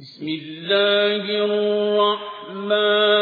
بسم الله الرحمن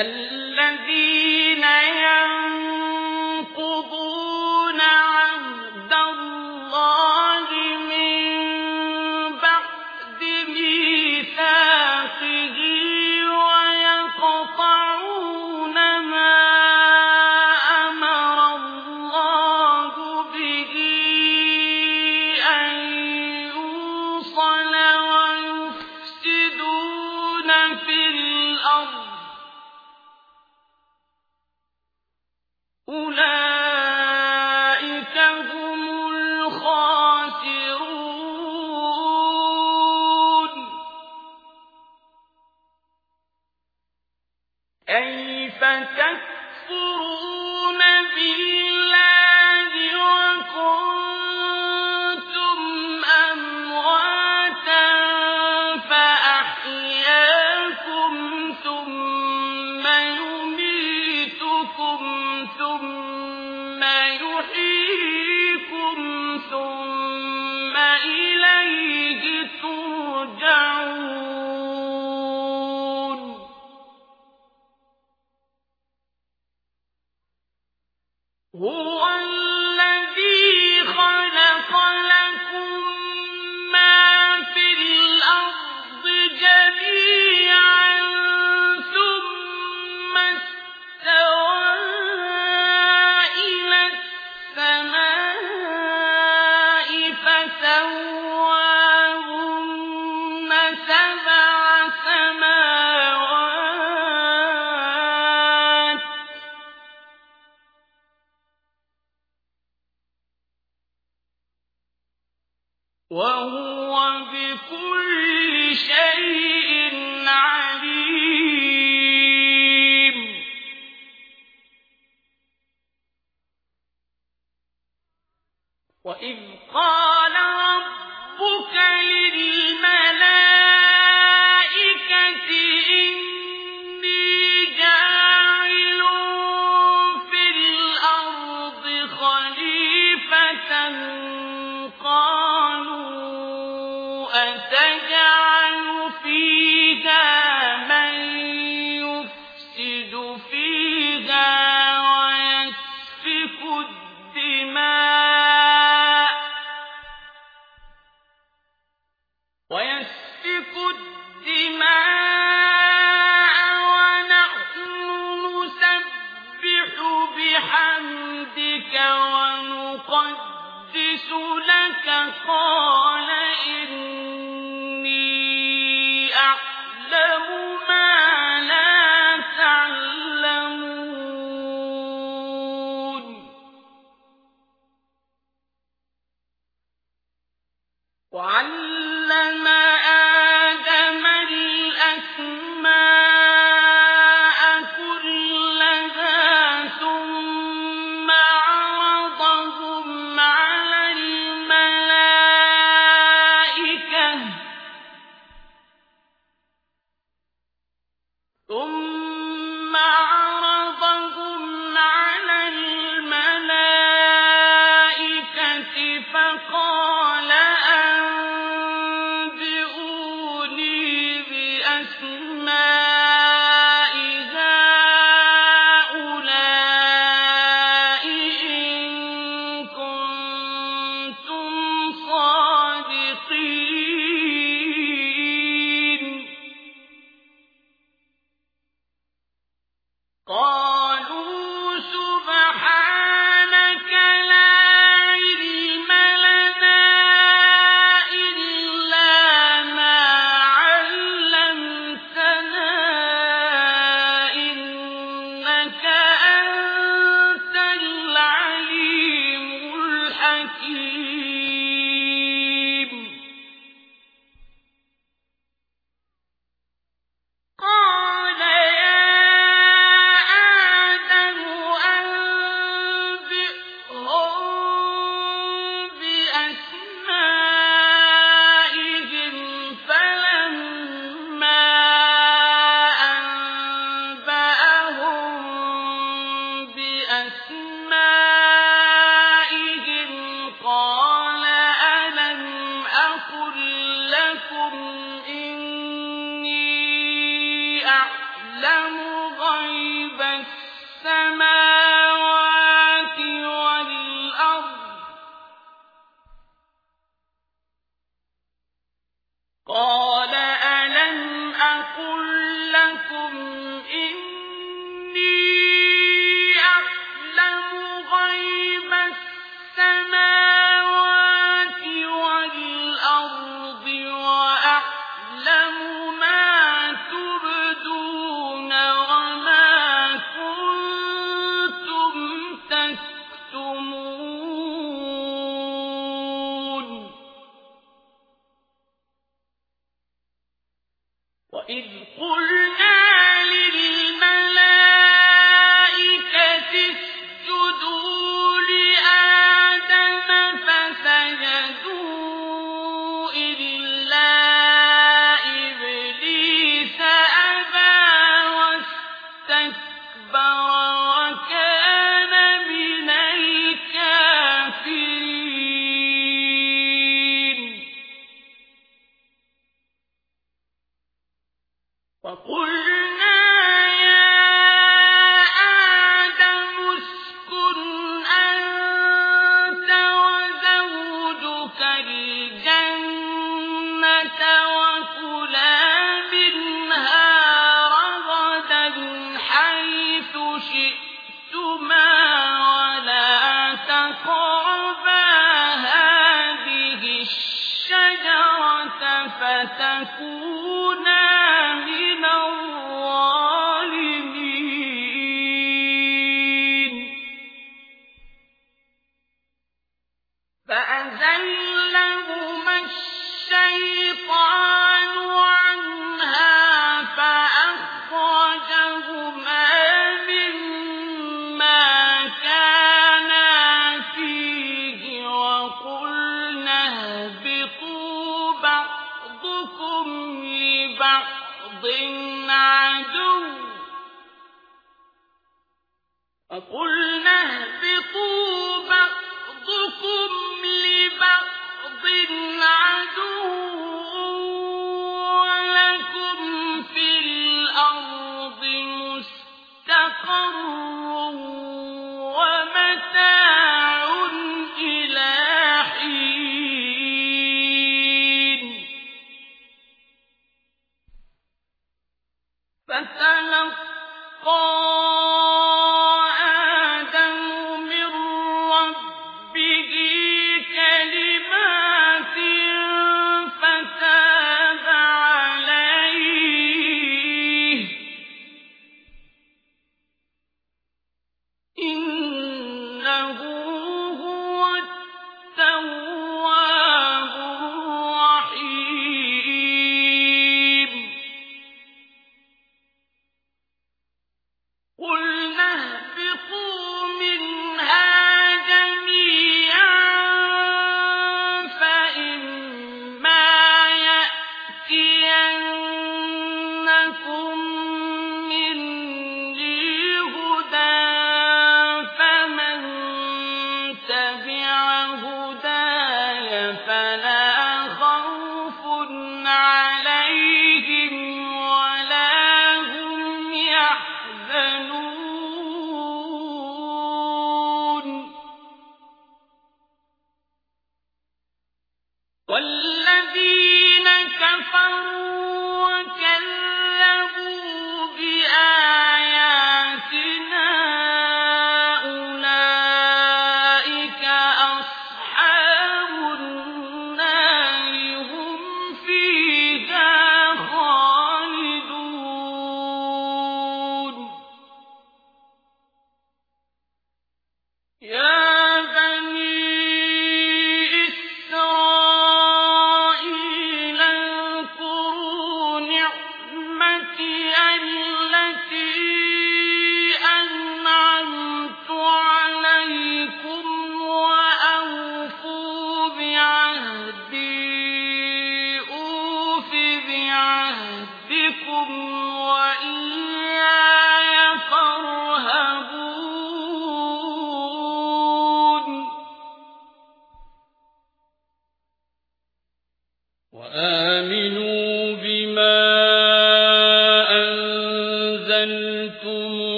الذين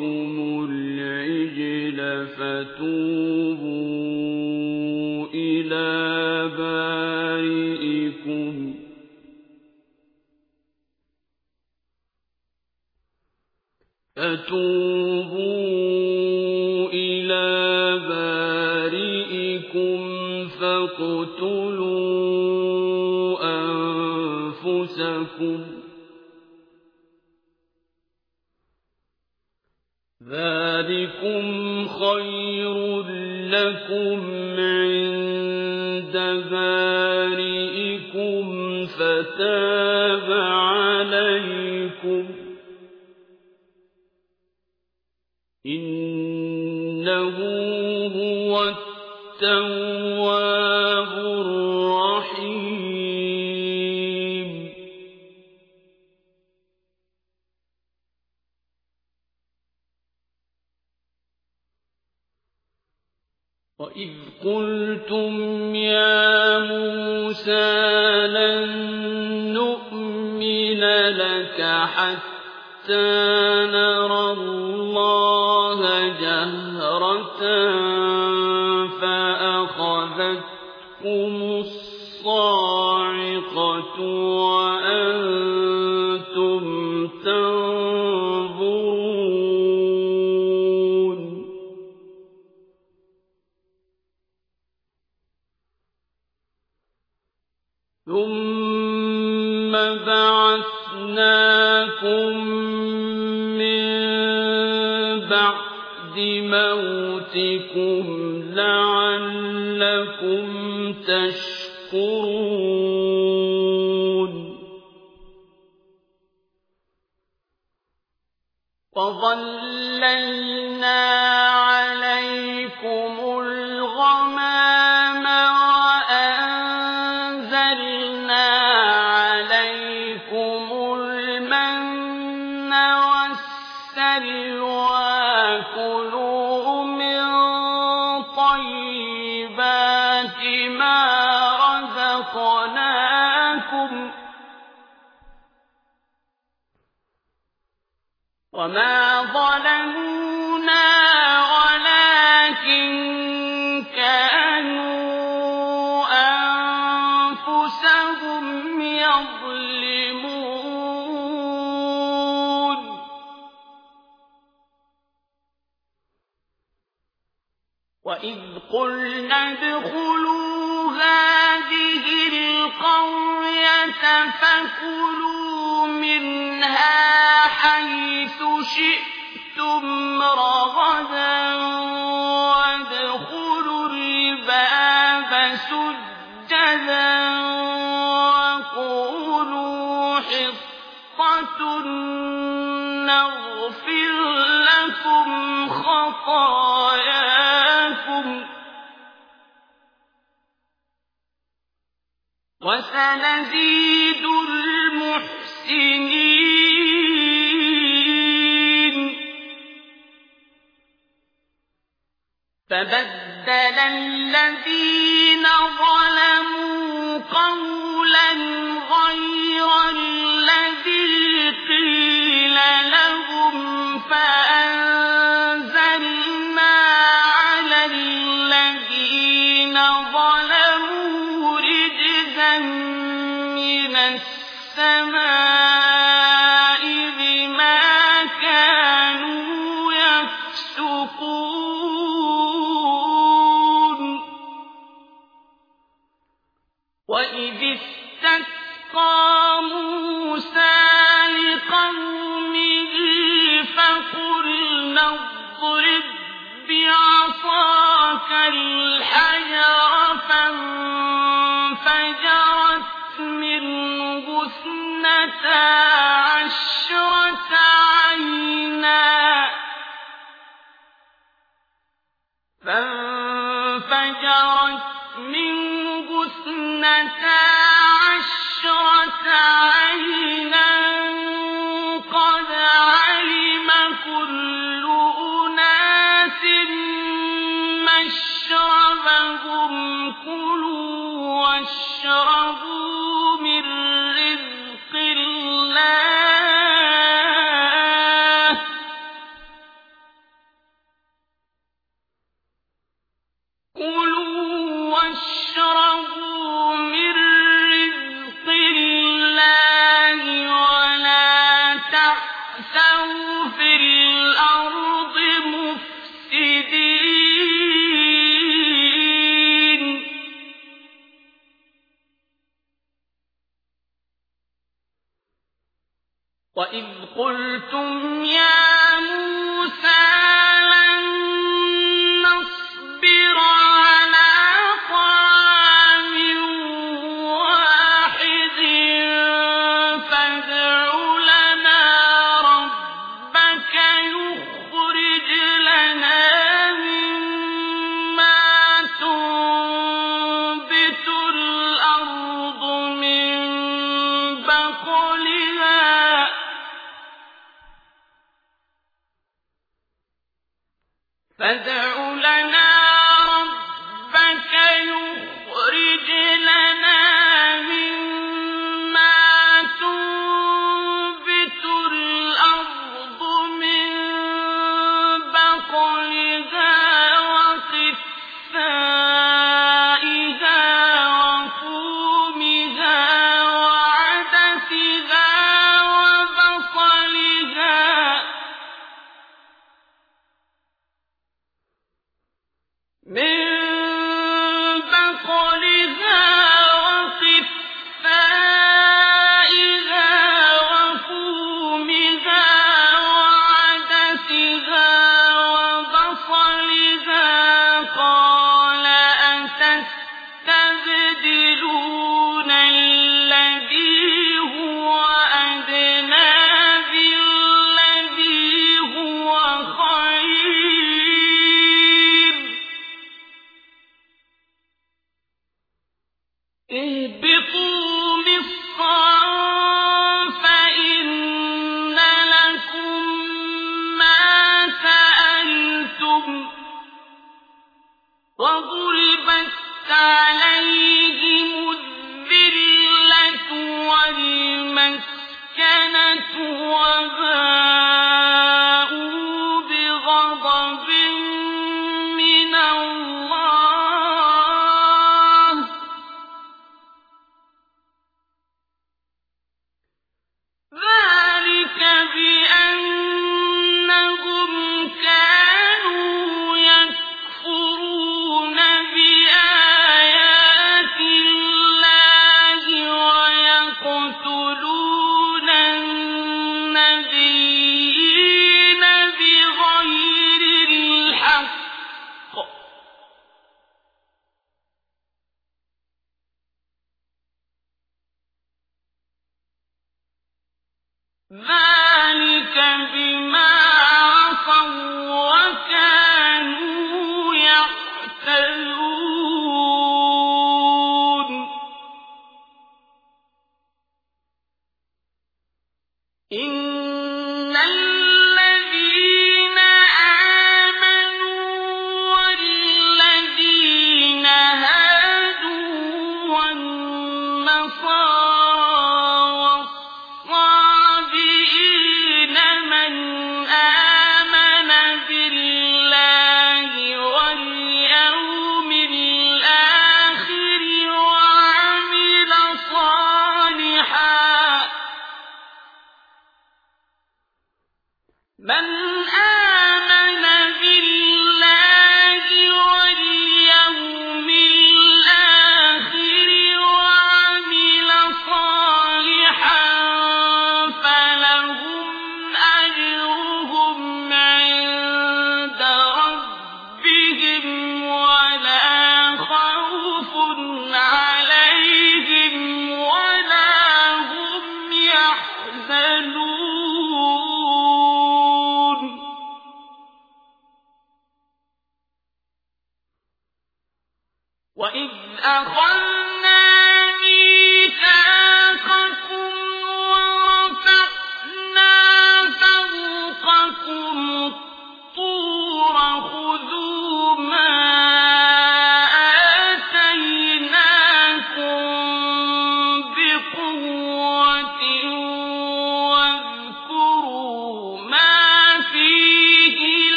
باتخاذكم فتاب الصاعقة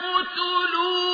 تَقْتُلُونَ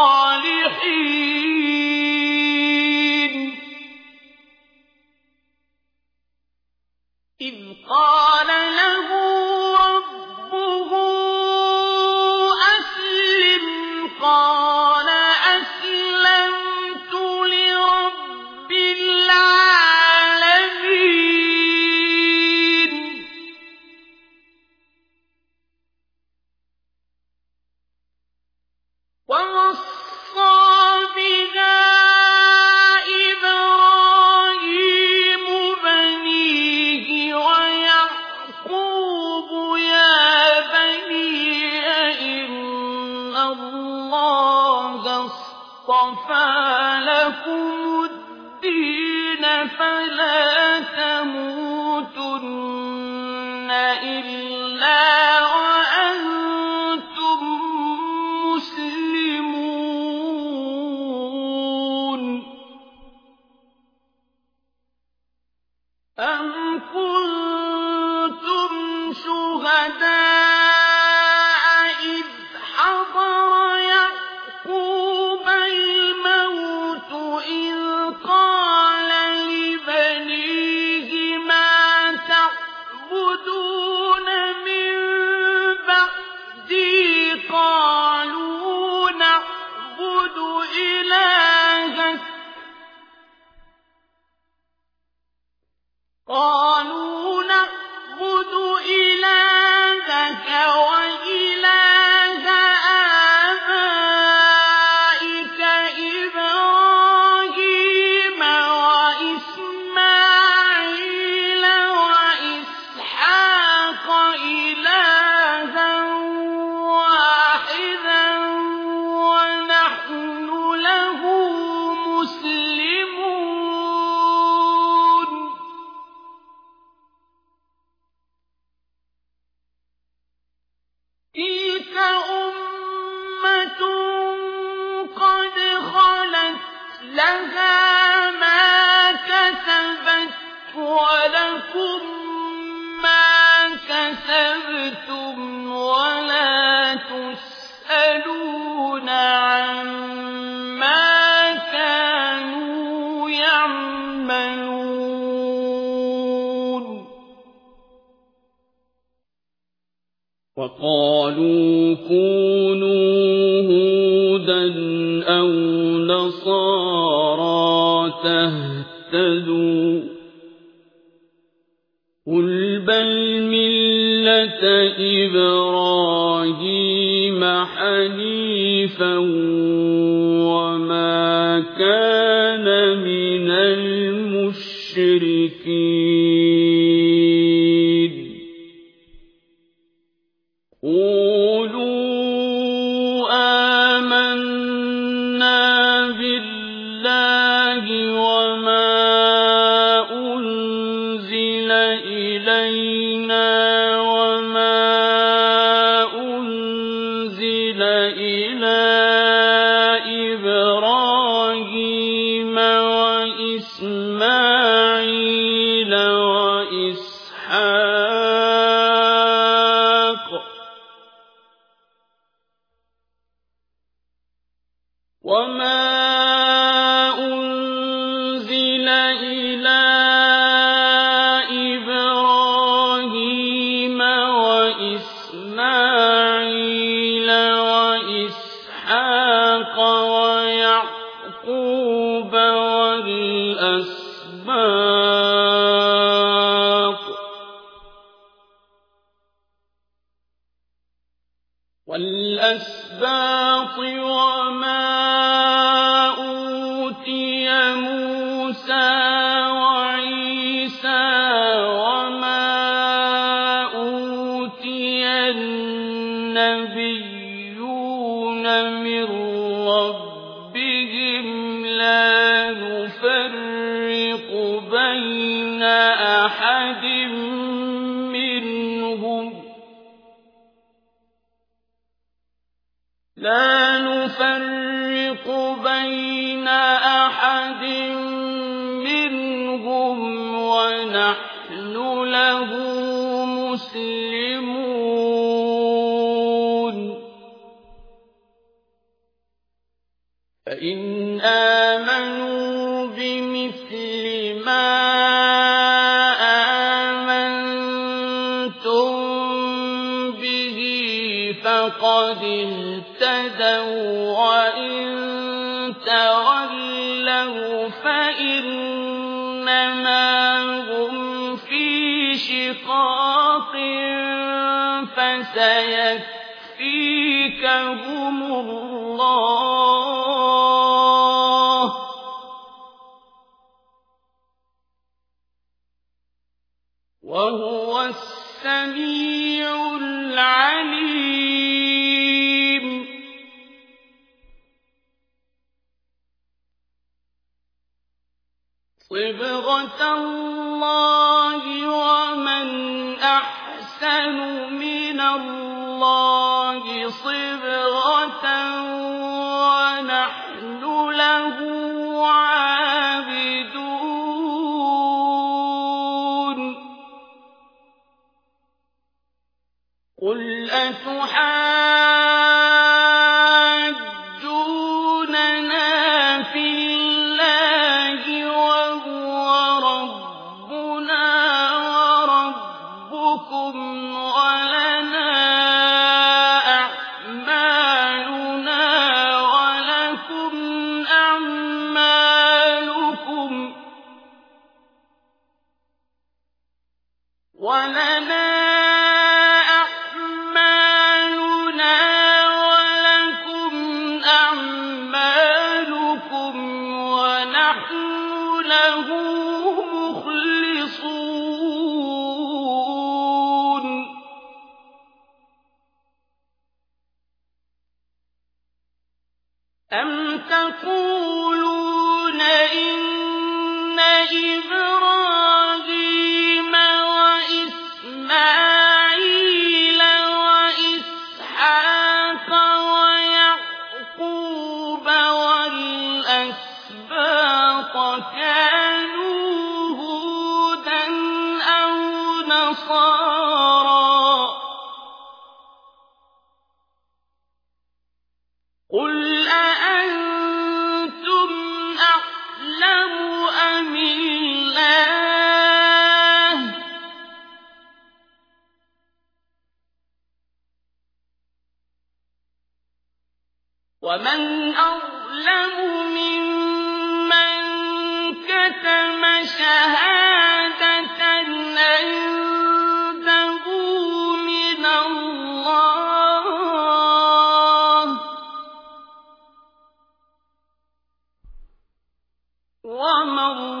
وما الله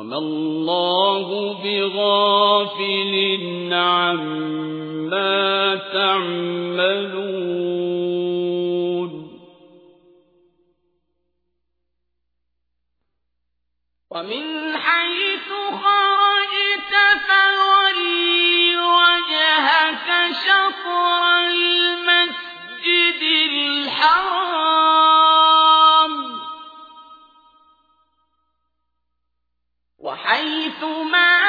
وما الله بغافل عما تعملون. ومن حيث خرجت فولي وجهك شطر المسجد الحرام. 来，走马。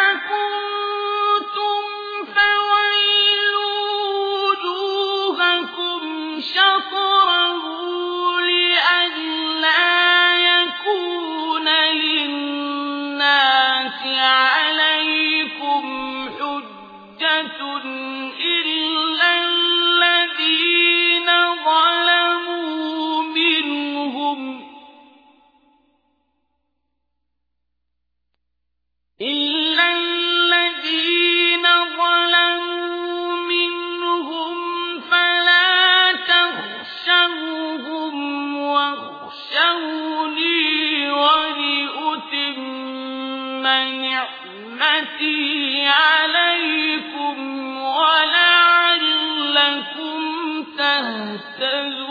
عليكم ولعلكم تهتدون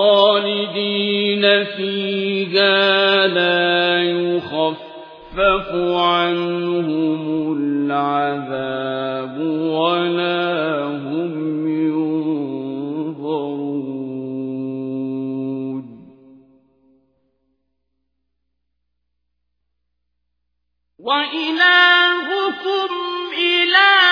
خالدين فيها لا يخفف عنهم العذاب ولا هم ينظرون. وإلهكم إله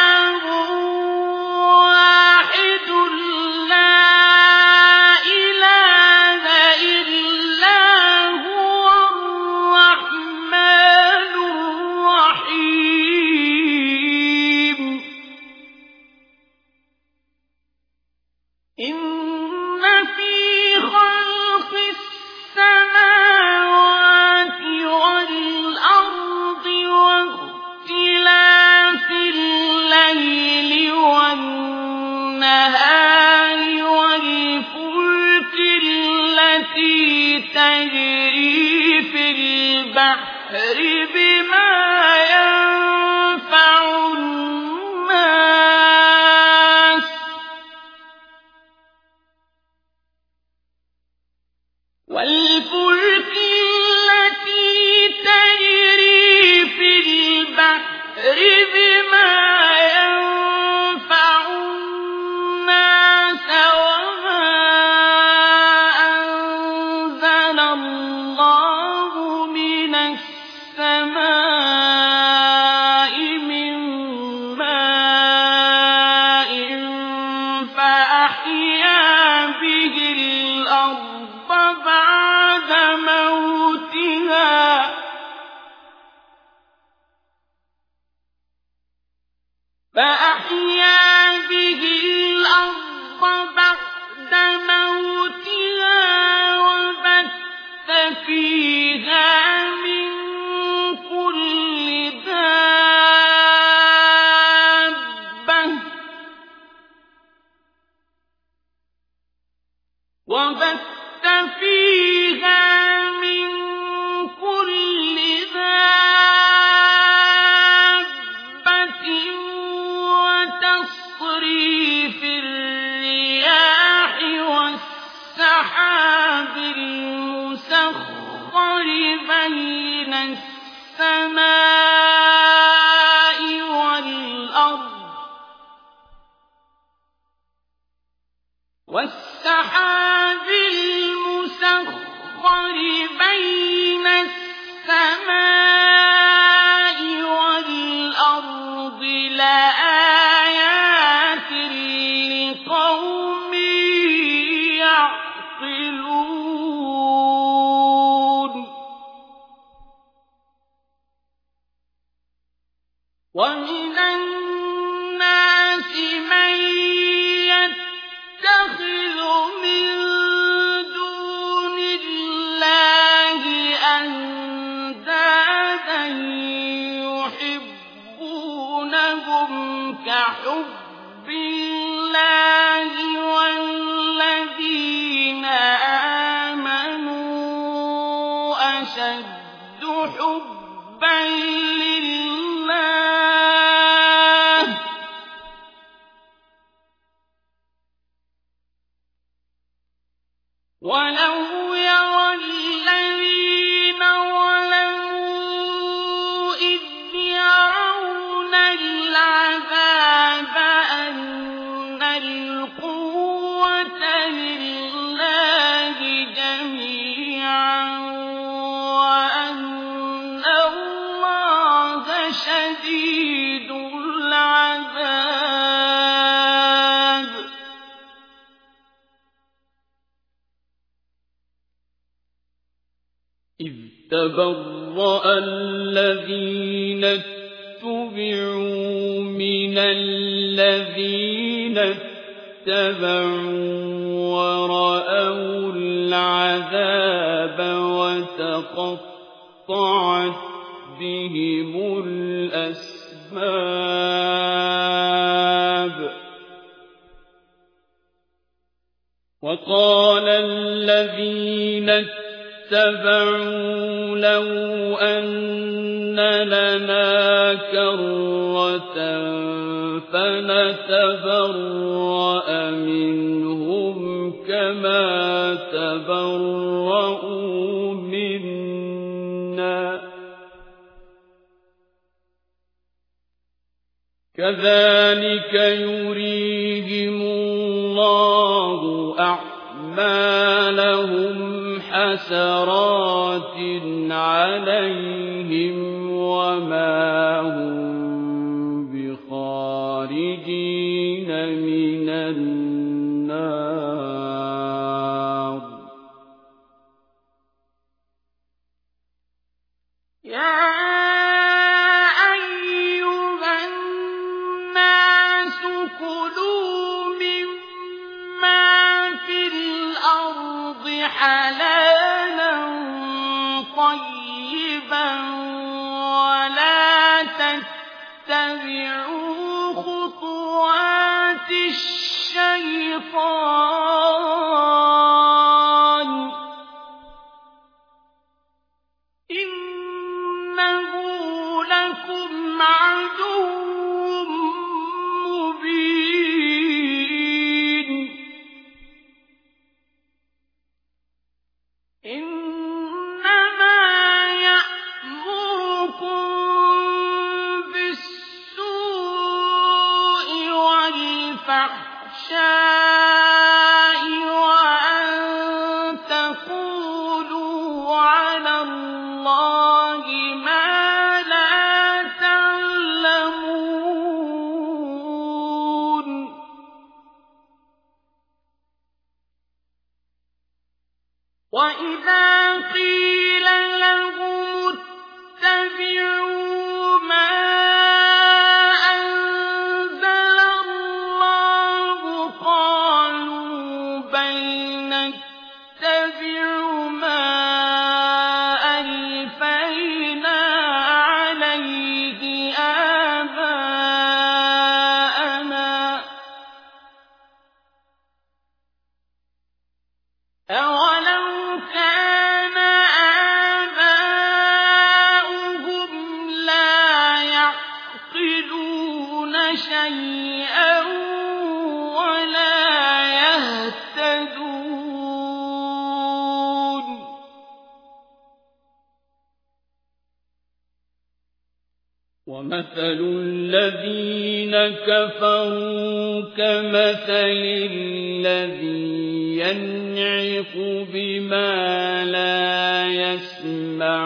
الَّذِينَ كَفَرُوا كَمَثَلِ الَّذِي يَنْعِقُ بِمَا لَا يَسْمَعُ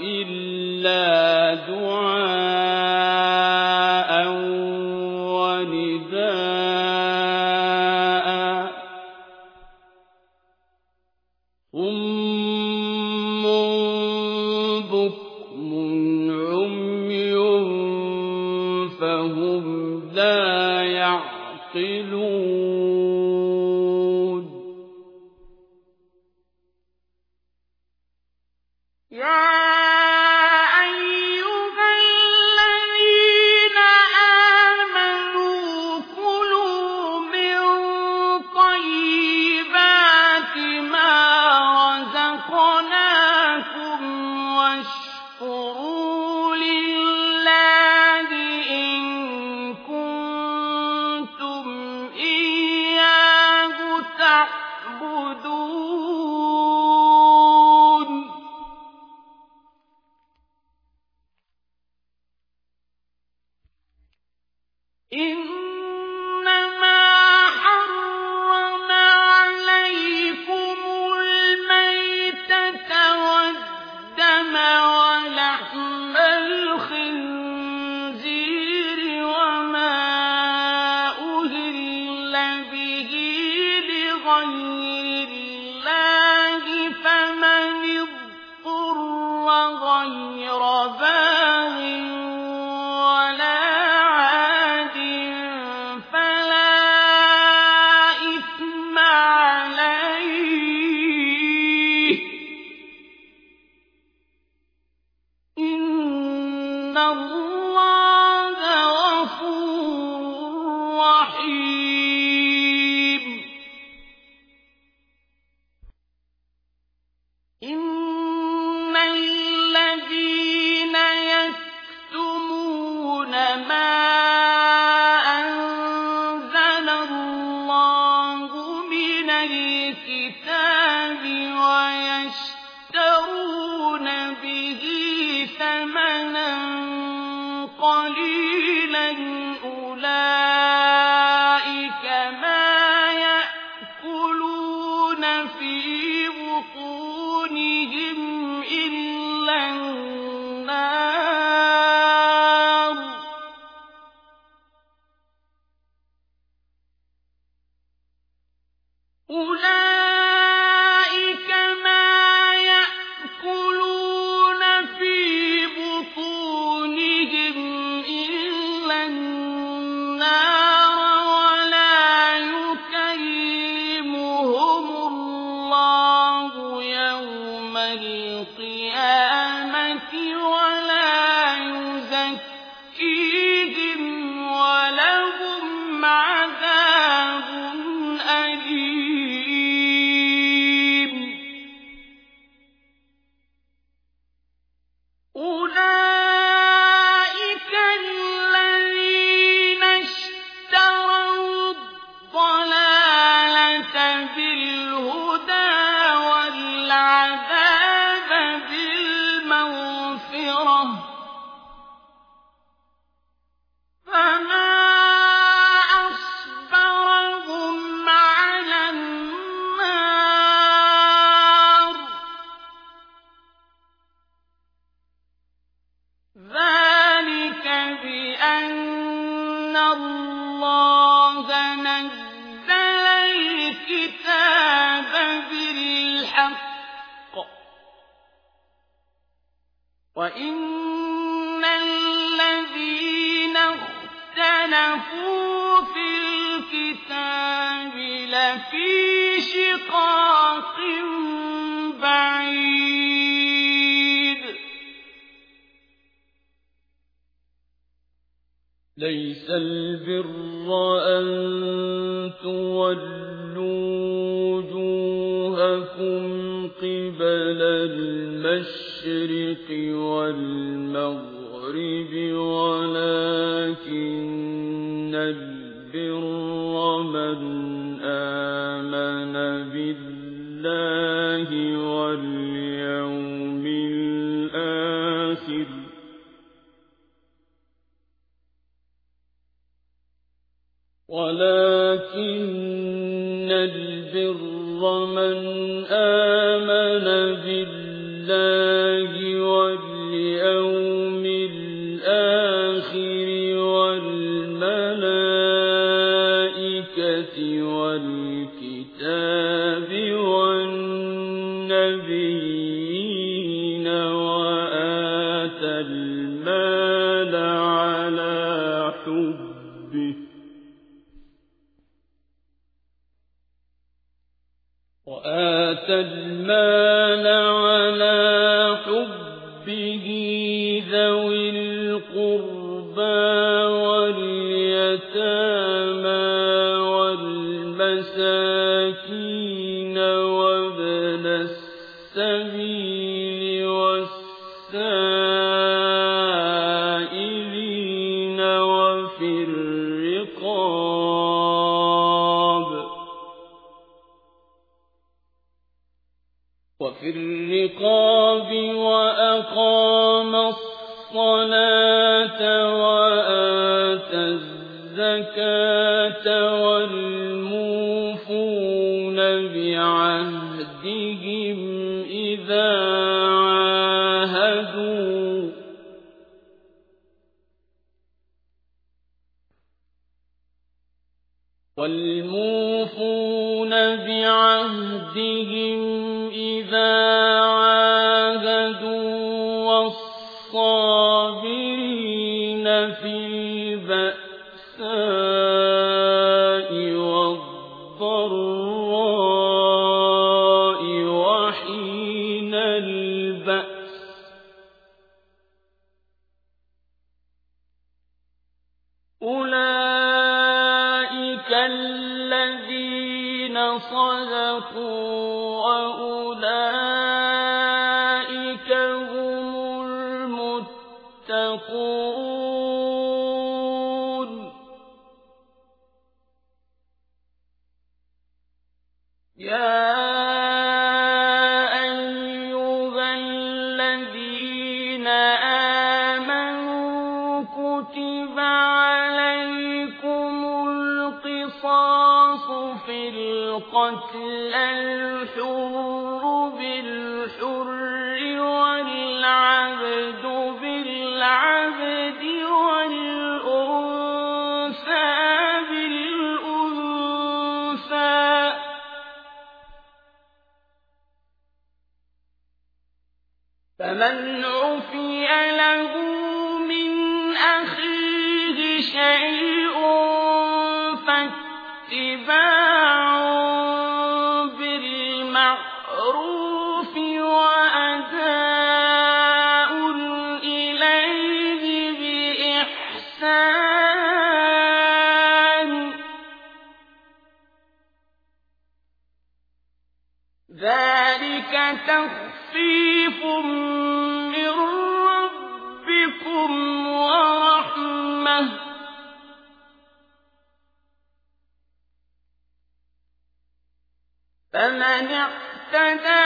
إِلَّا تَخْفِيفٌ مِّن رَّبِّكُمْ وَرَحْمَةٌ ۗ. فَمَنِ اعْتَدَىٰ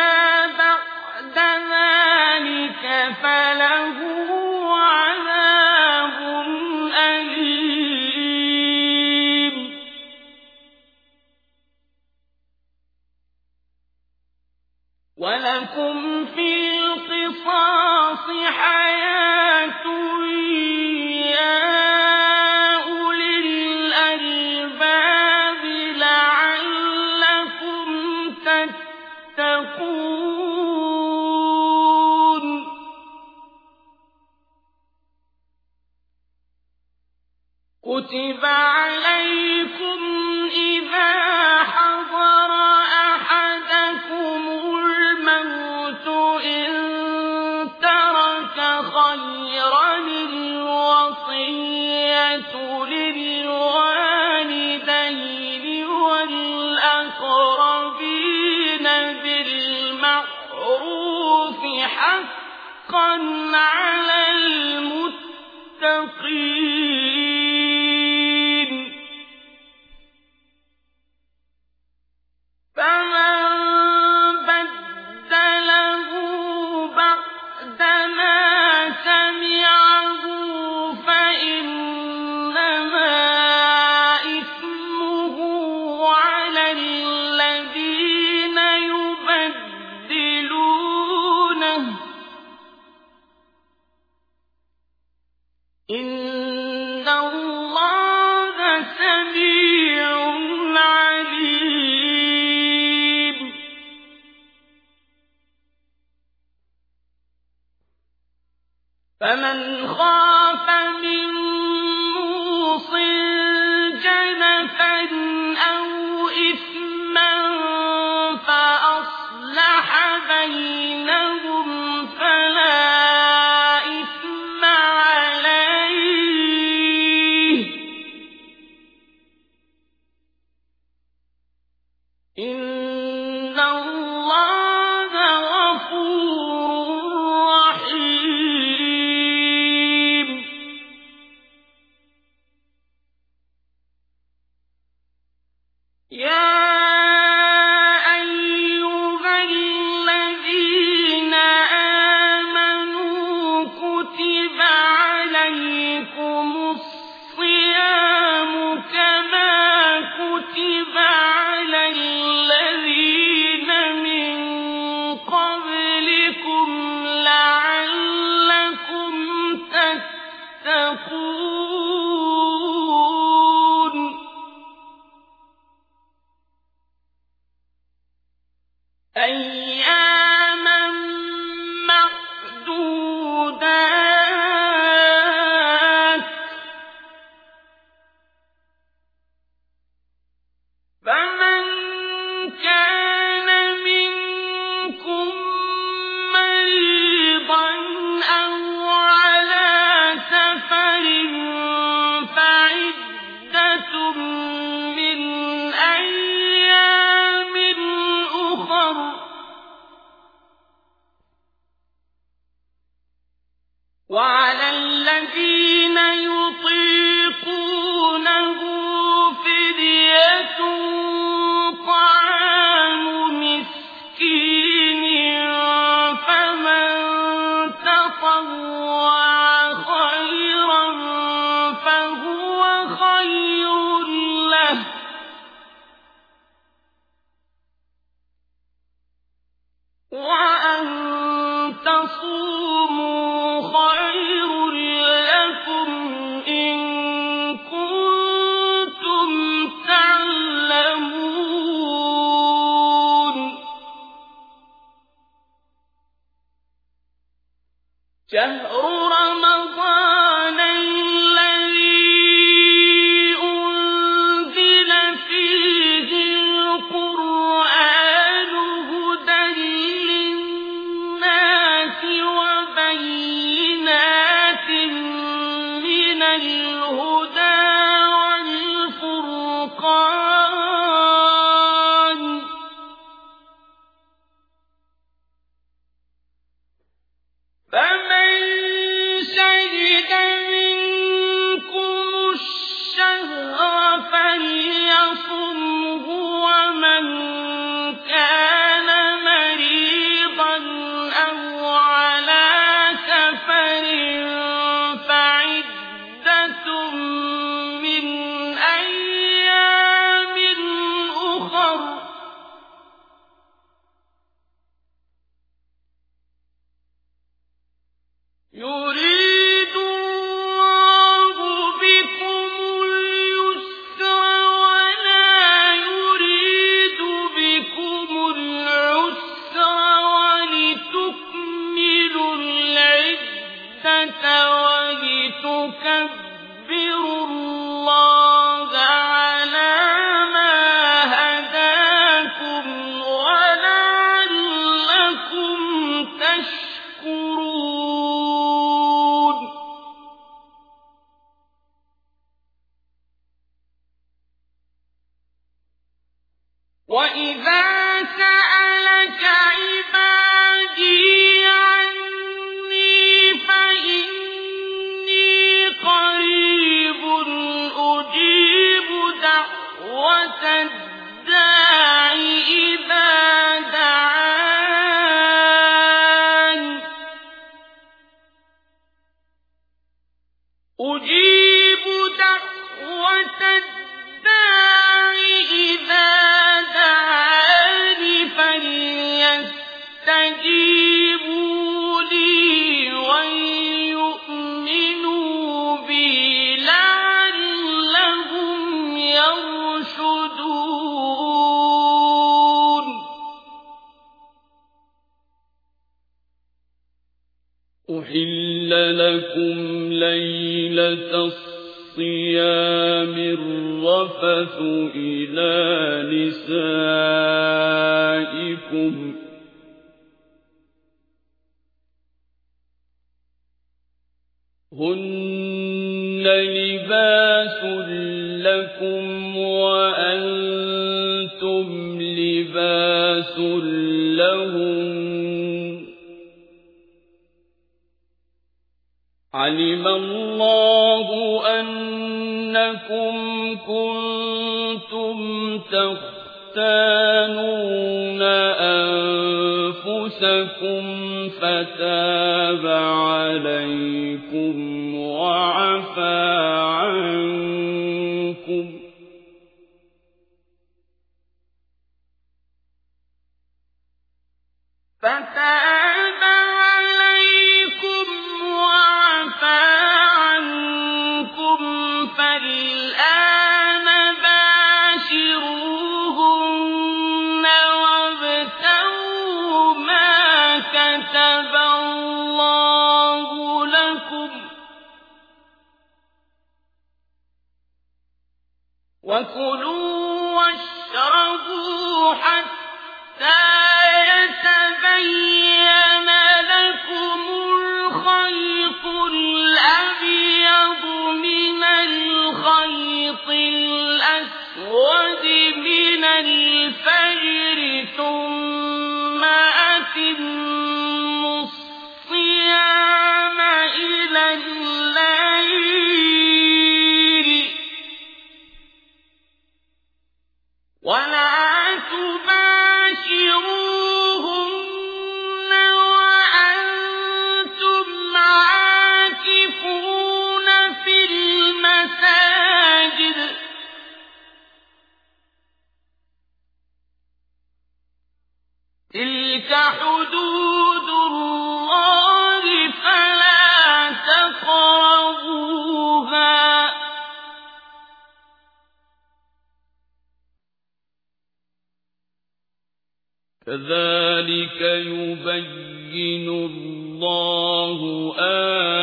كذلك يبين الله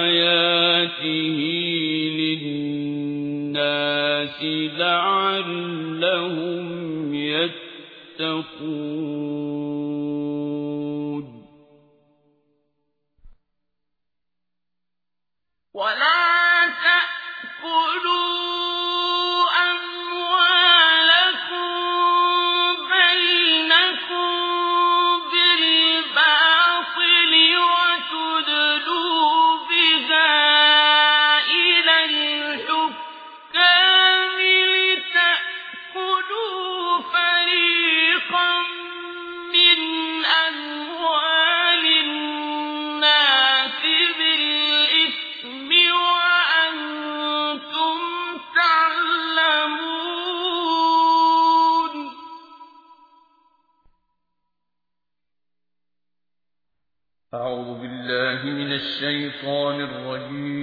آياته للناس لعلهم يتقون. الشيطان الرجيم.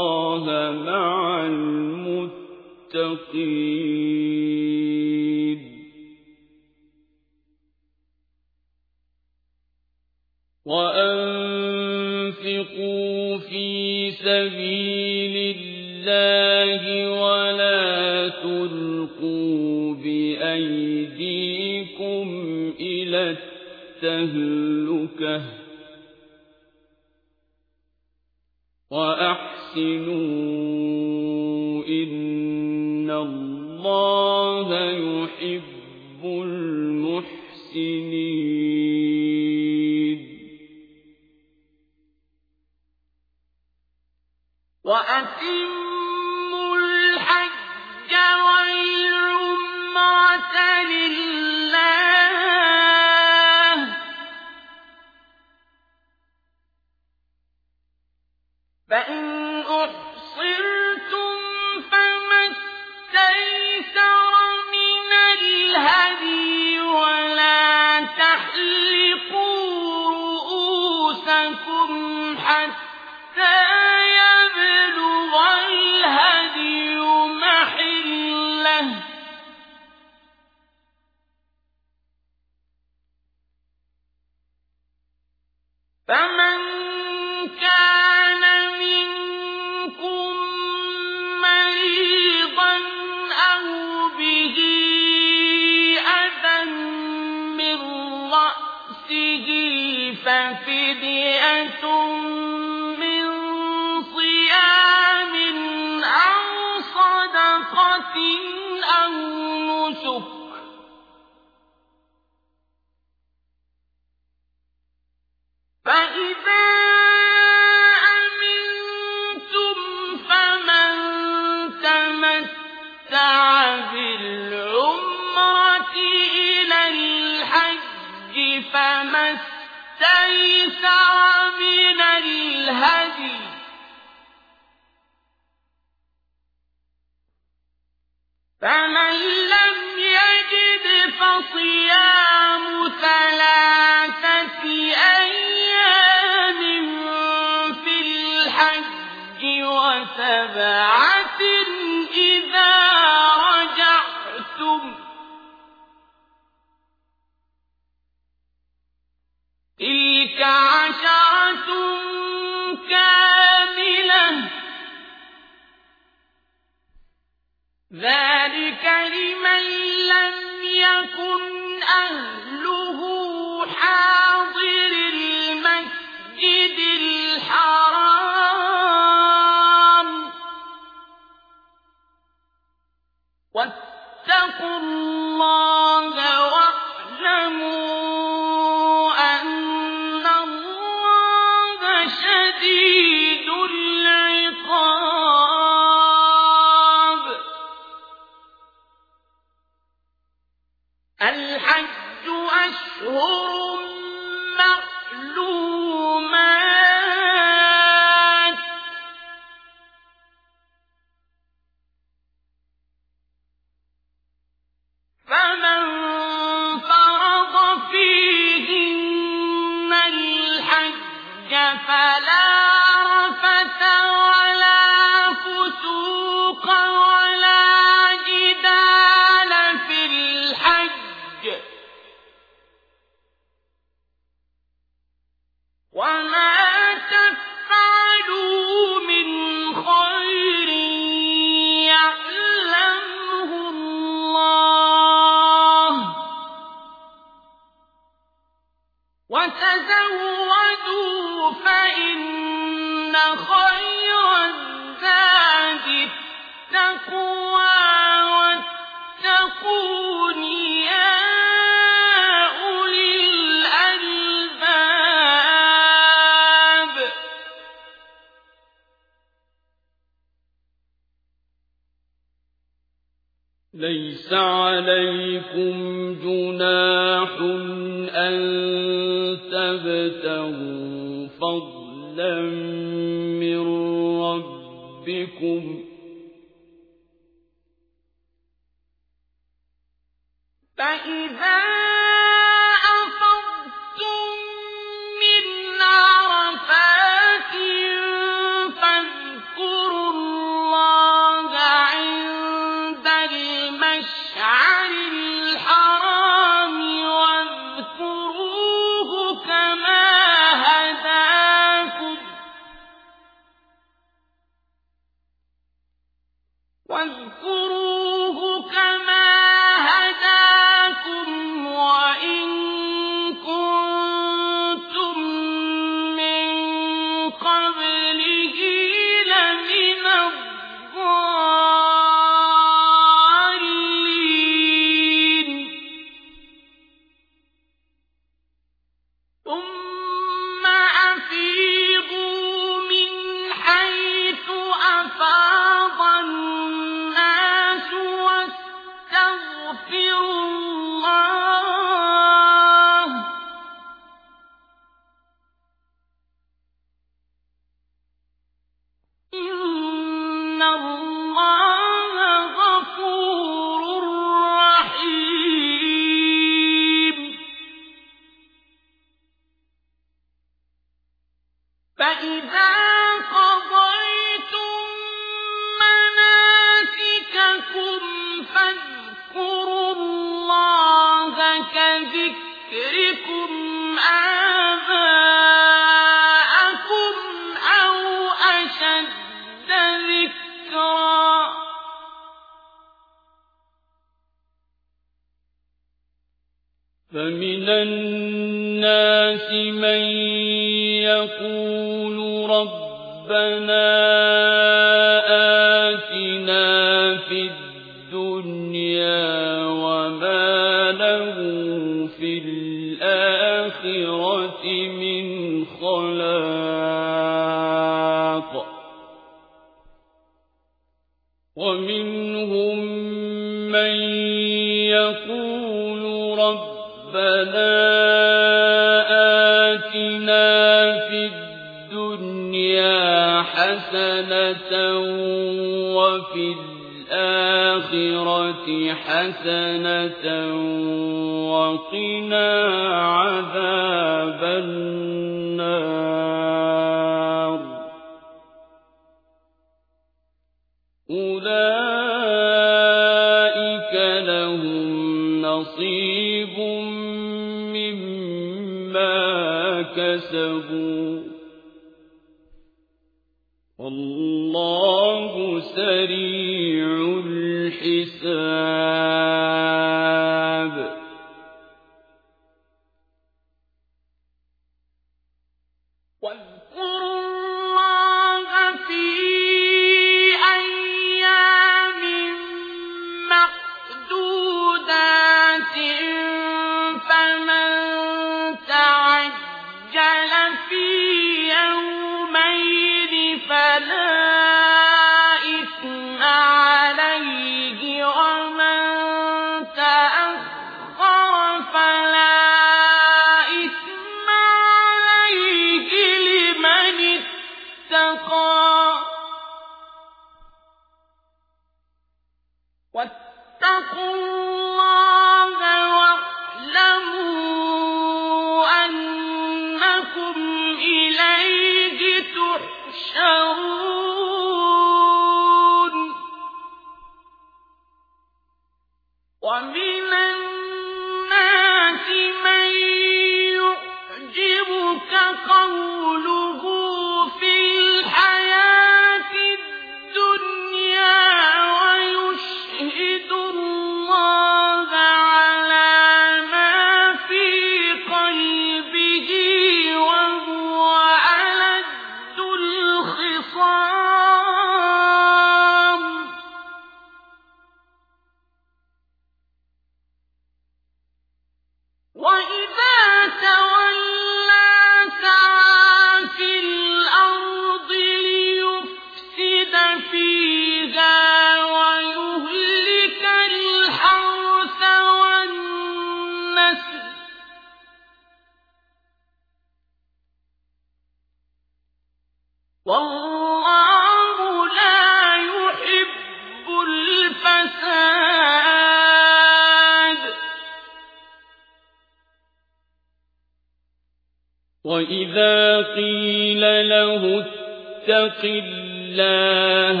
اتق الله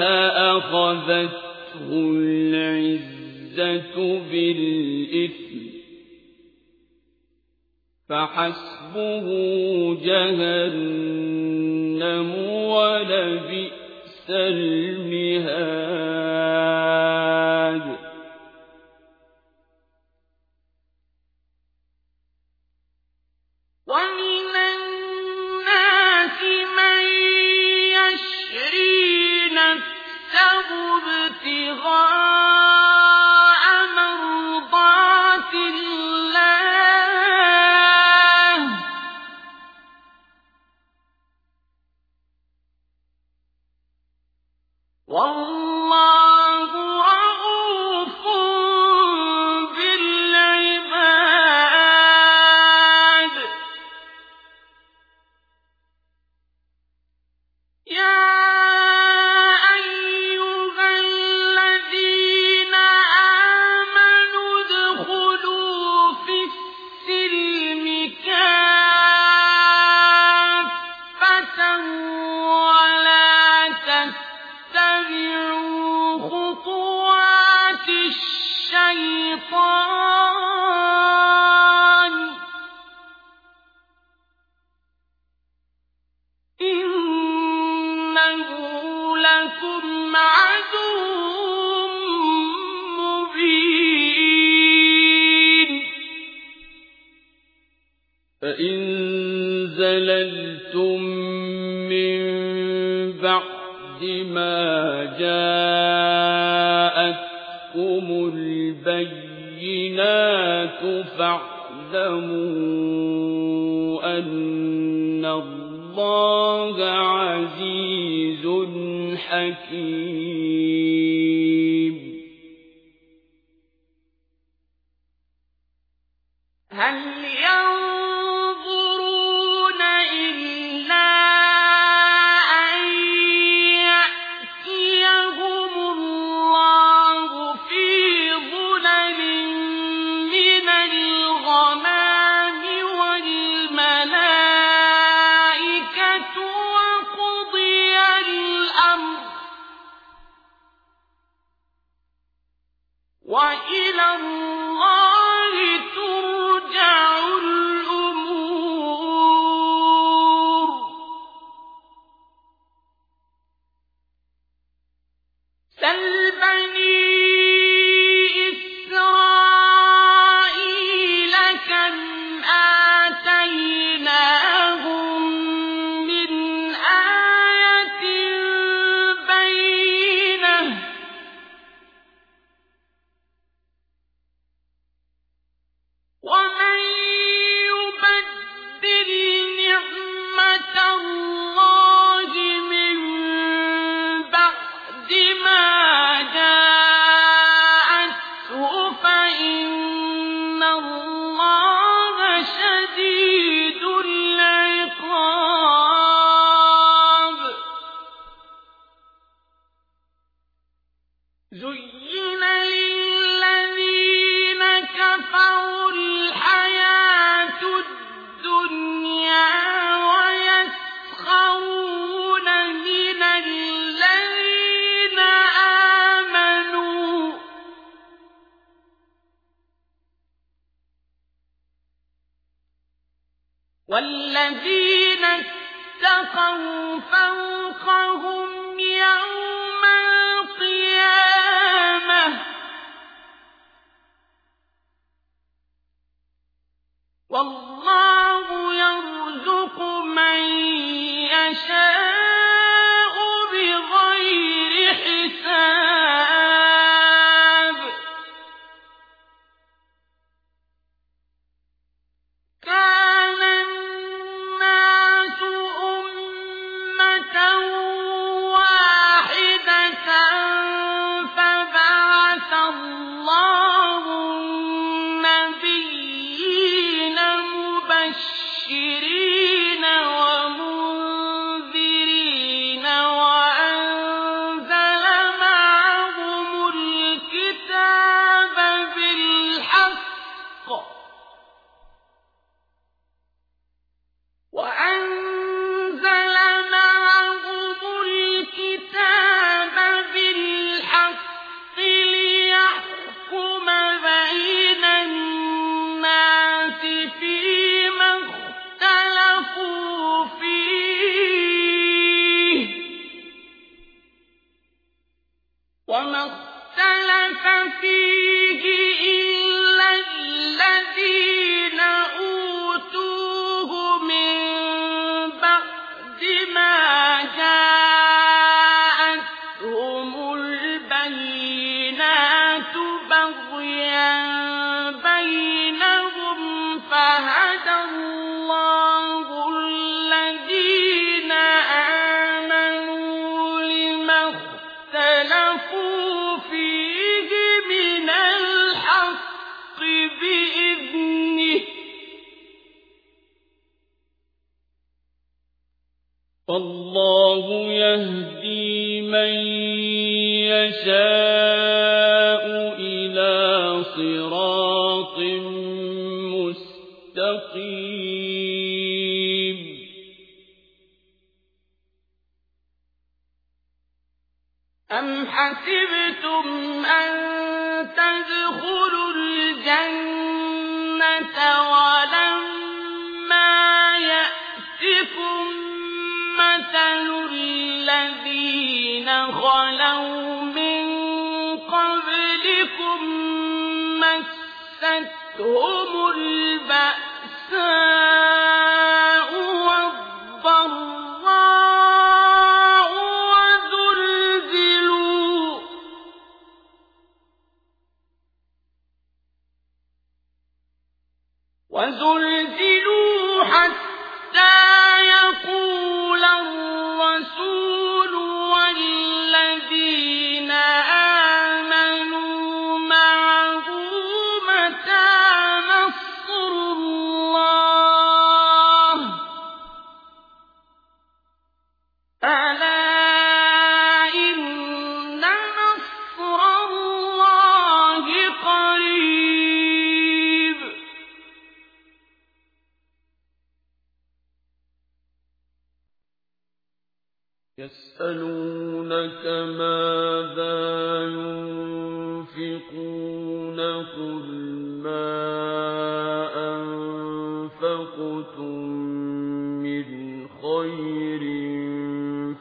أخذته العزة بالإثم فحسبه جهنم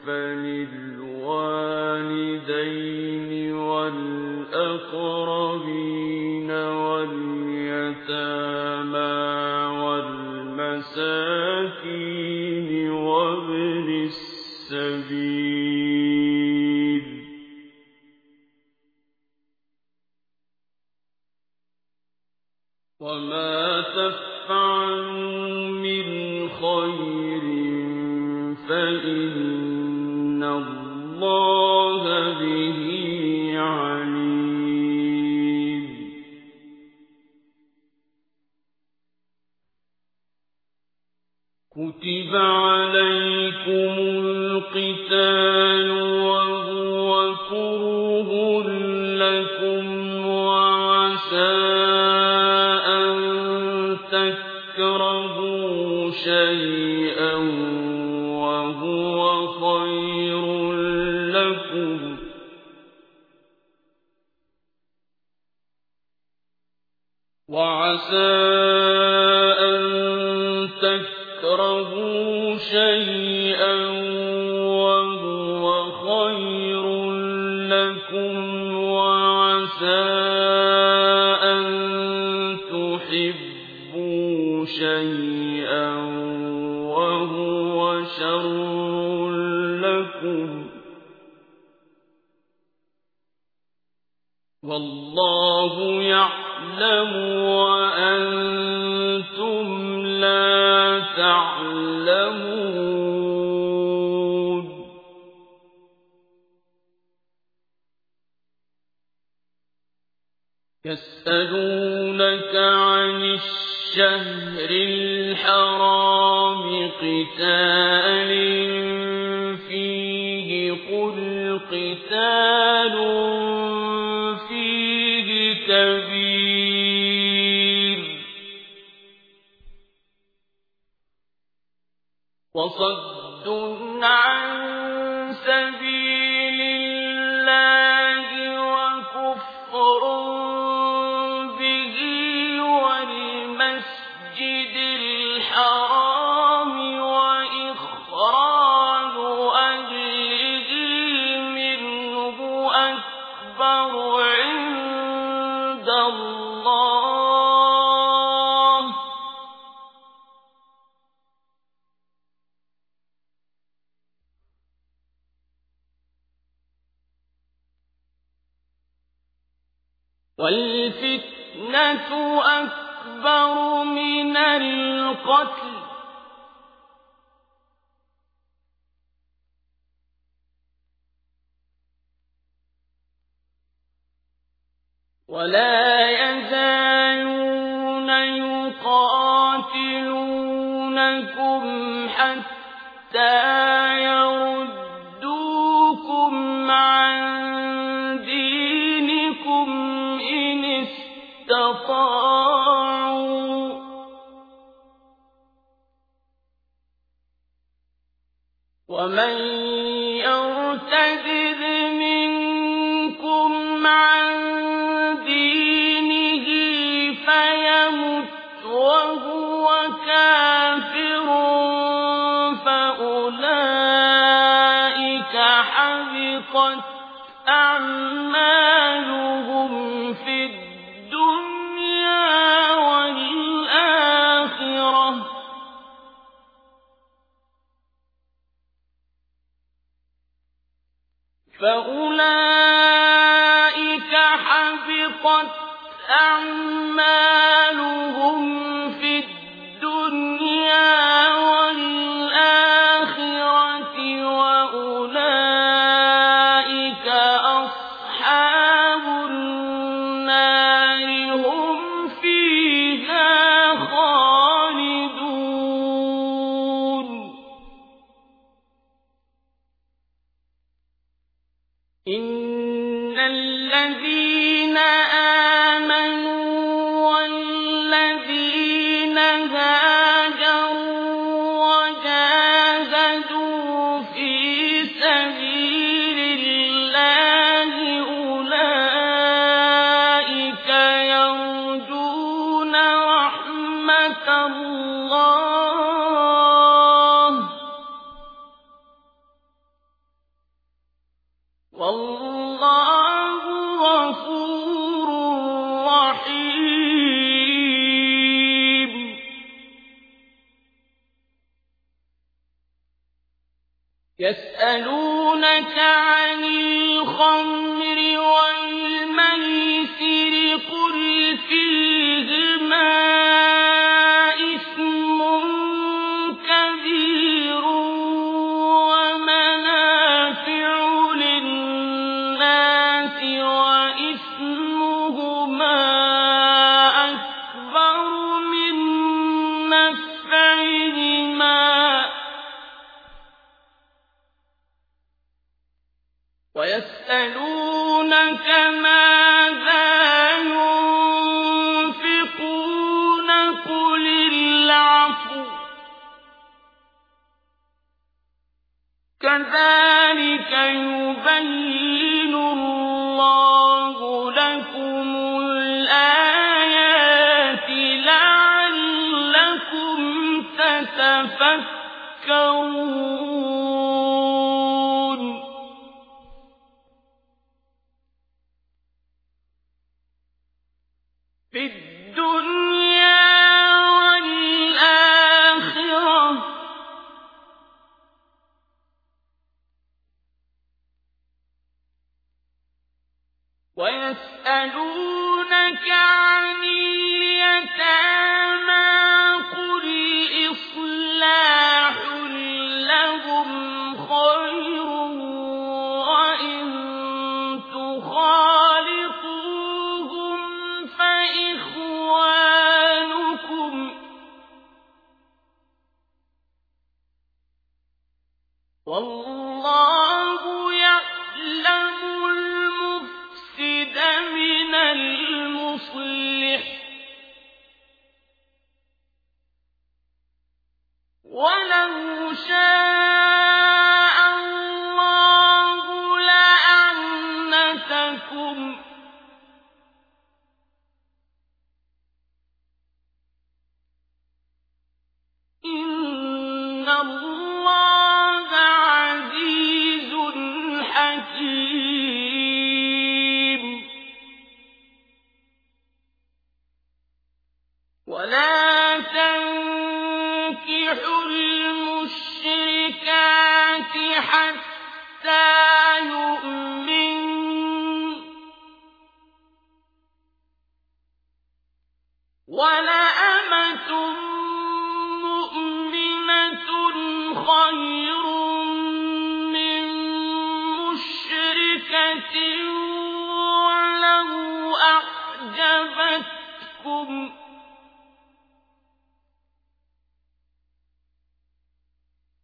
فللوالدين والأقربين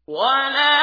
وَلَا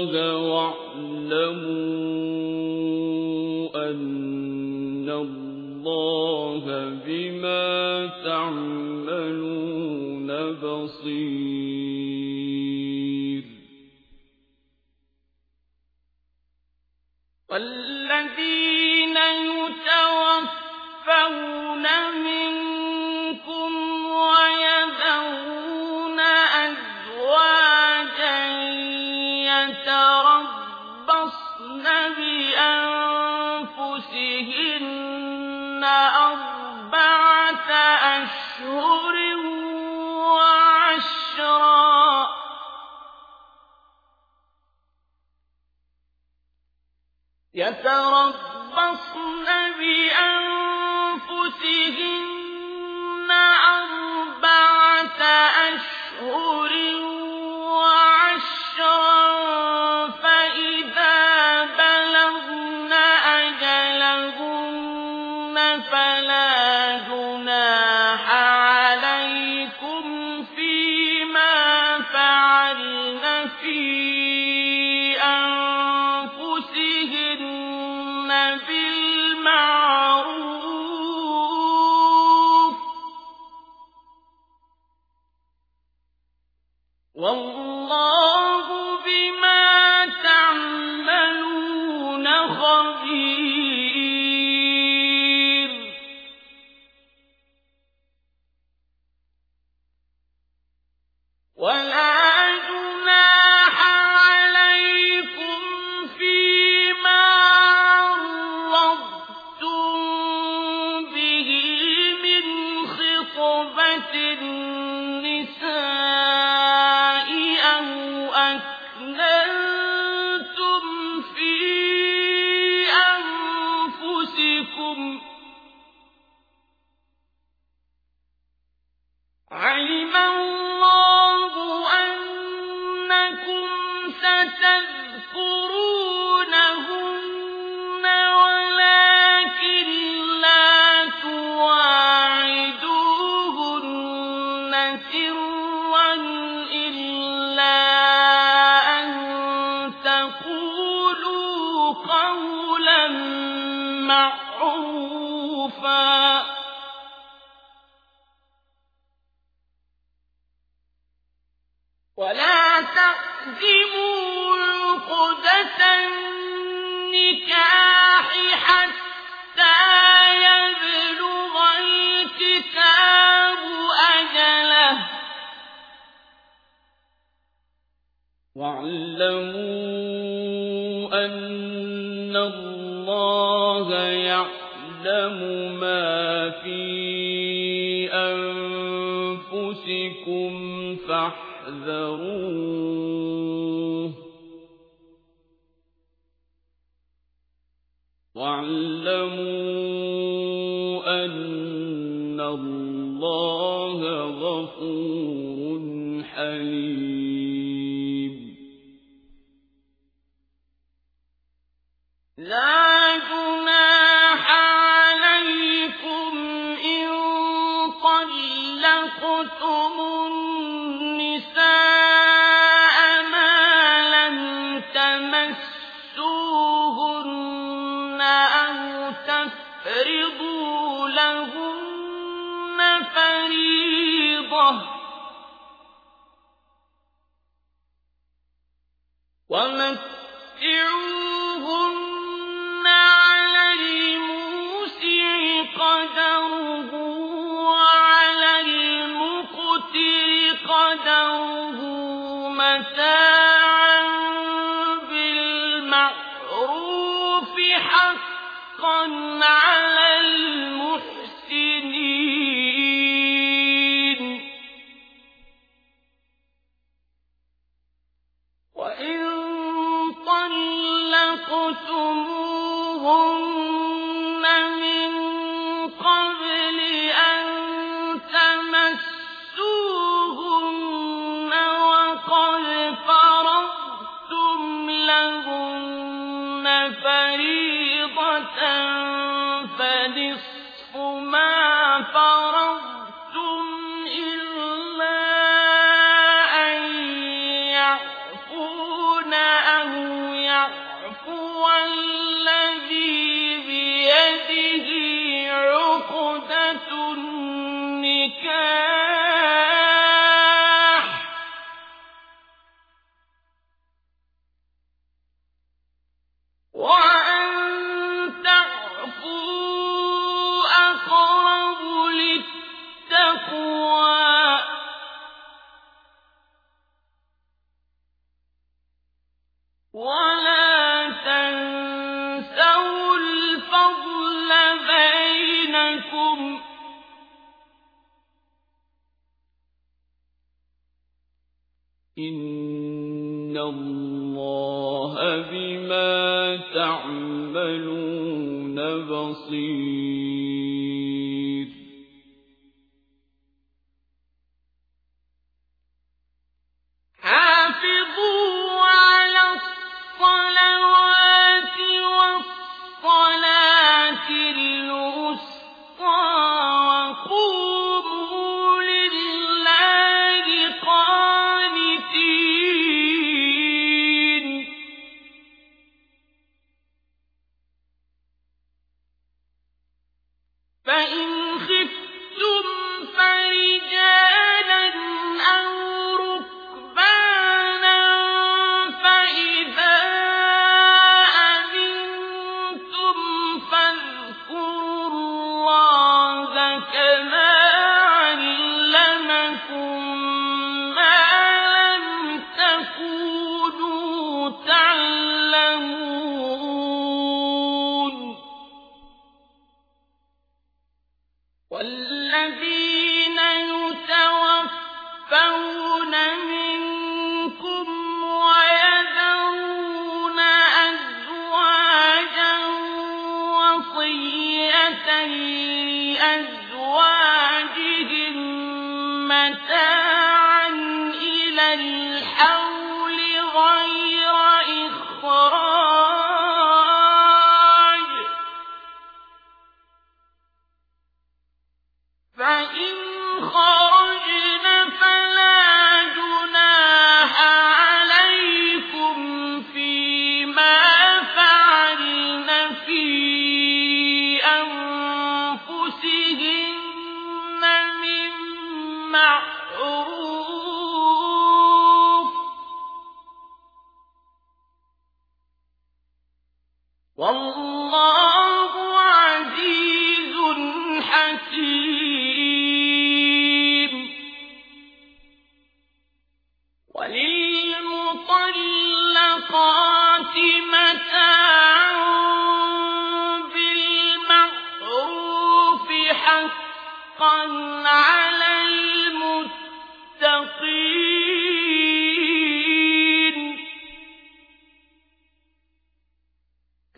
الله واعلموا أن الله بما تعملون يتربصن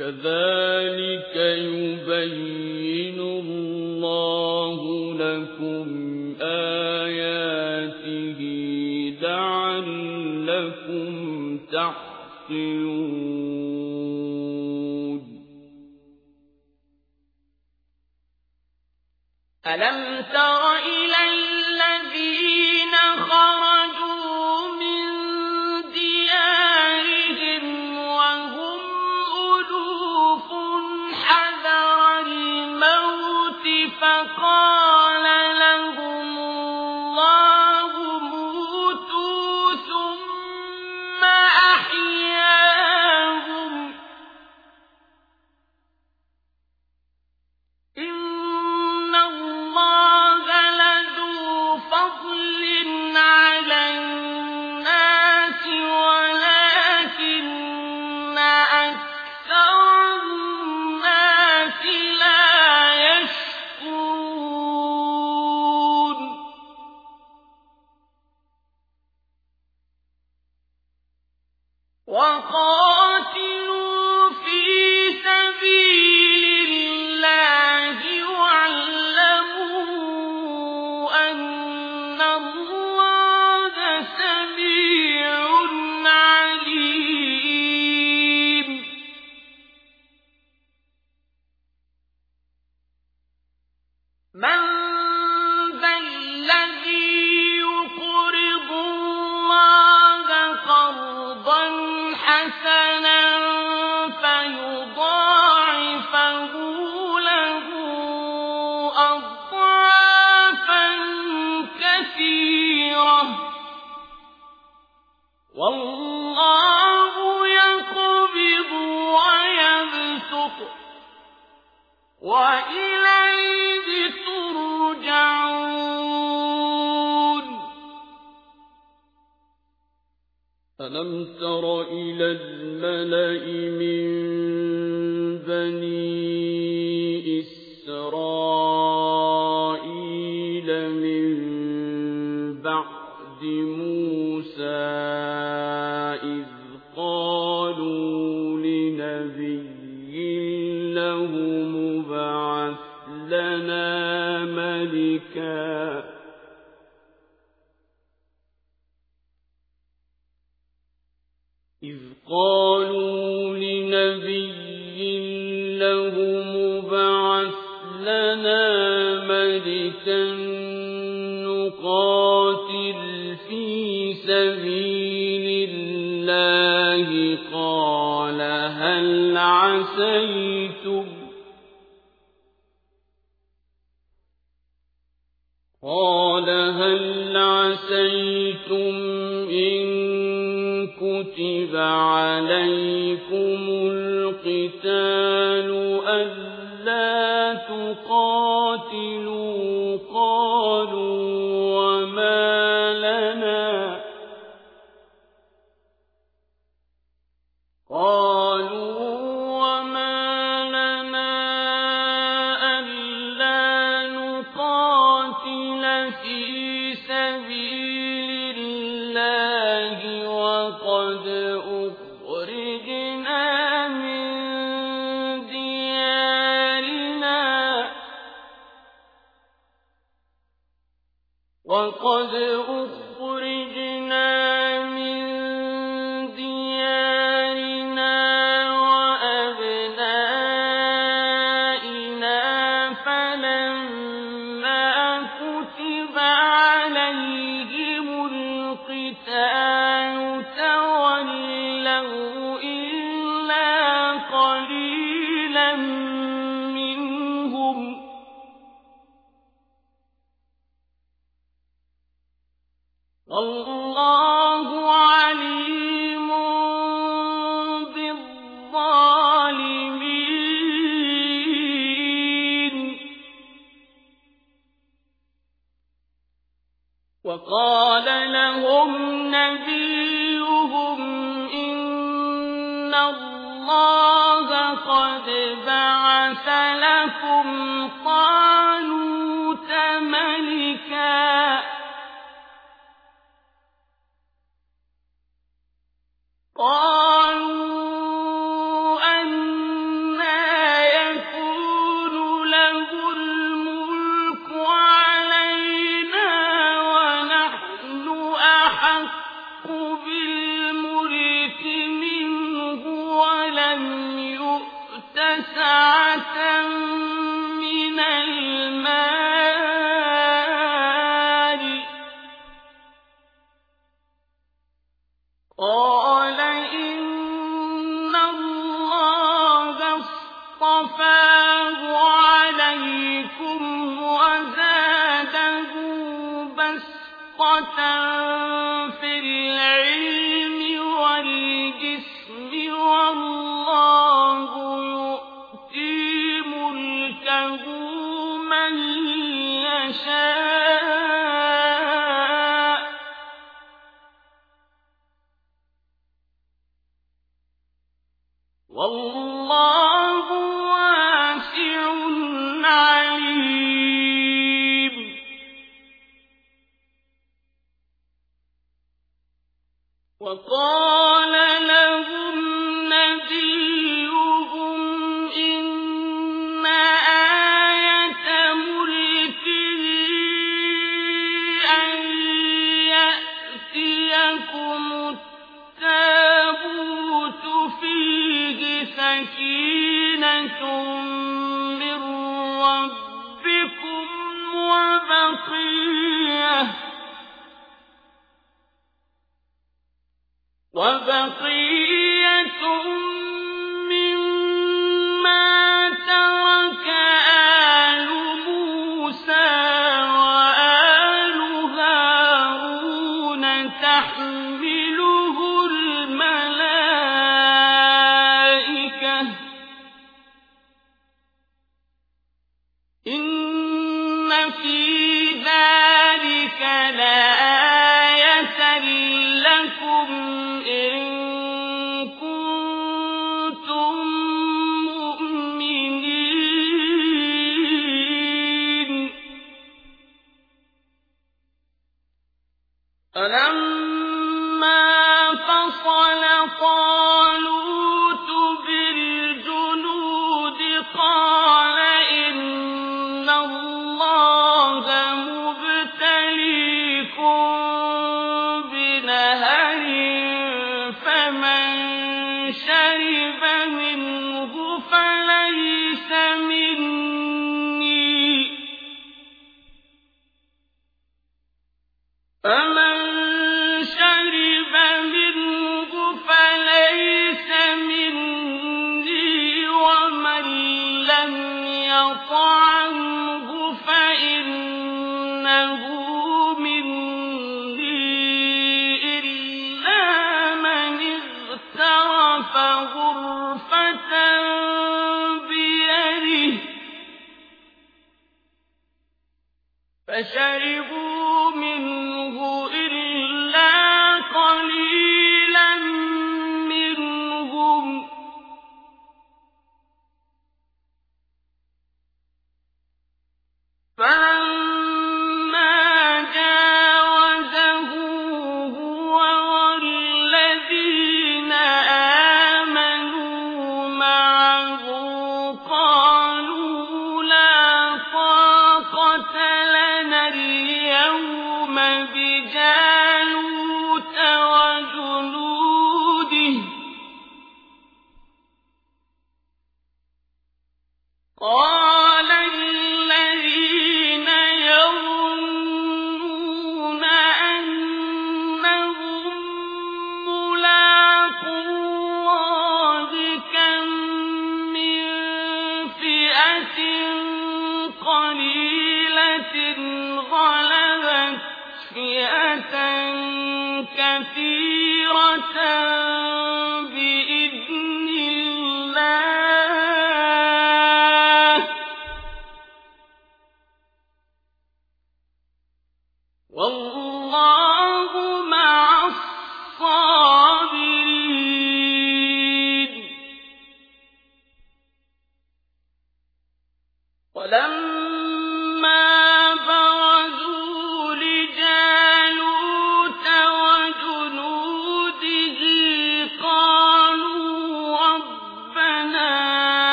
كذلك يبين الله لكم آياته لعلكم تحصلون ألم تر إلى الذين خرجوا تر إلى الملأ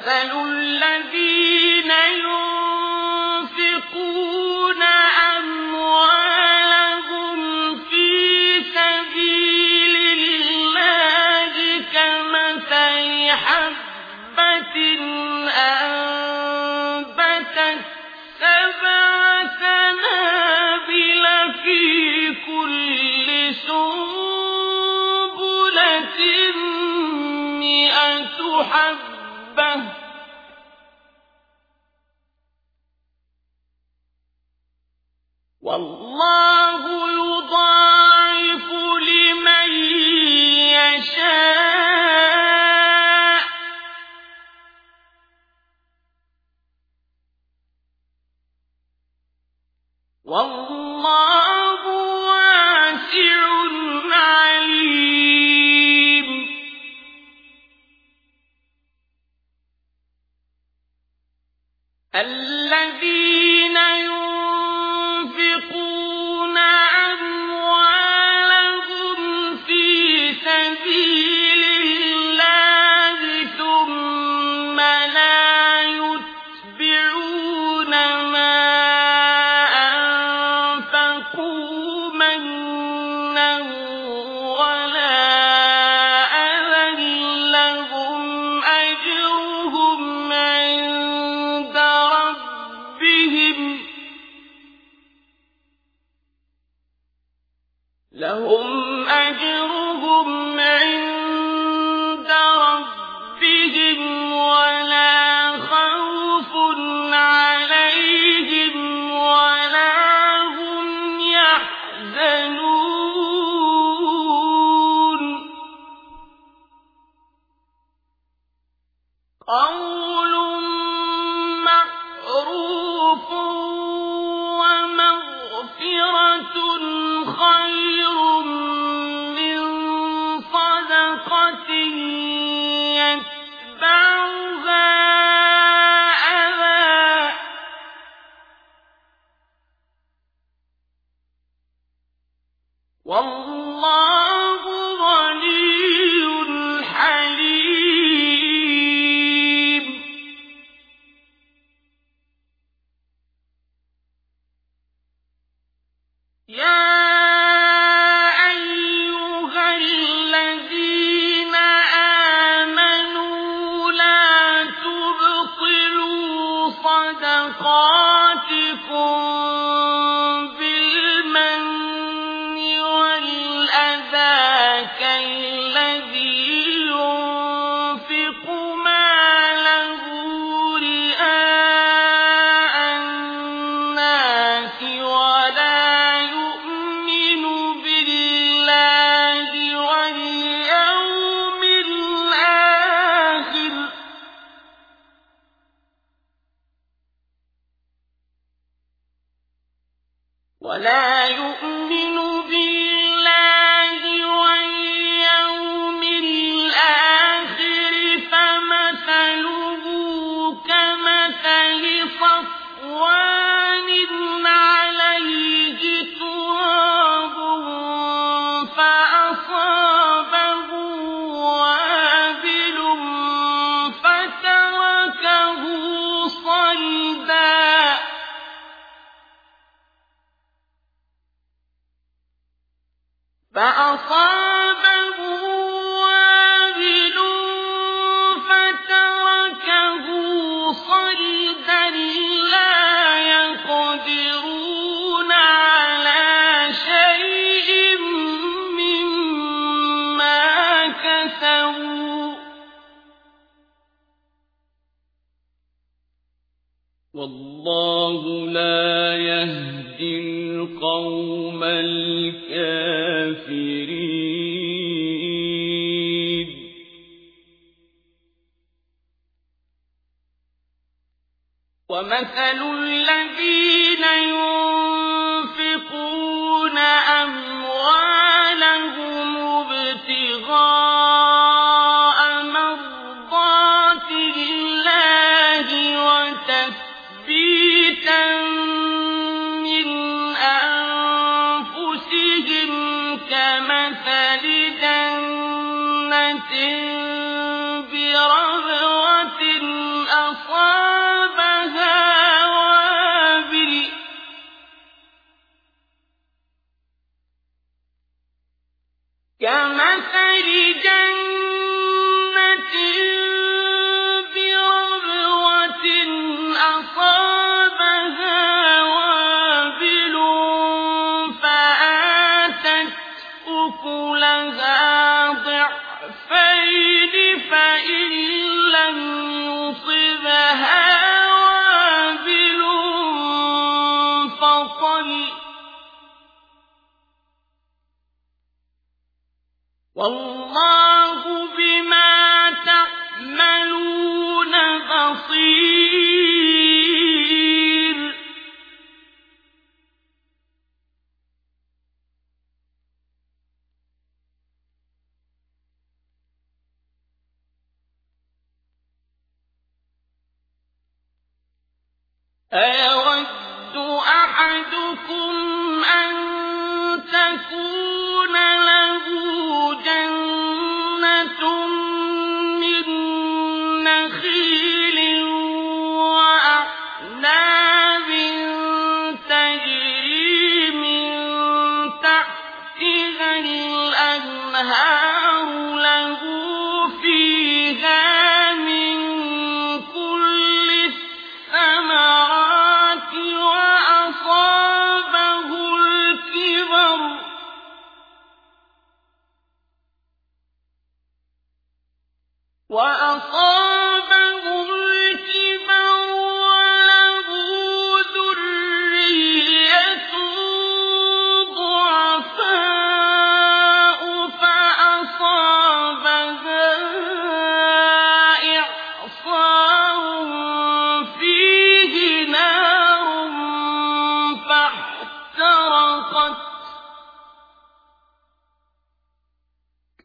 مثل الذين ينفقون أموالهم في سبيل الله كمثل حبة أنبتت سبع سنابل في كل سنبلة مئة حبة الله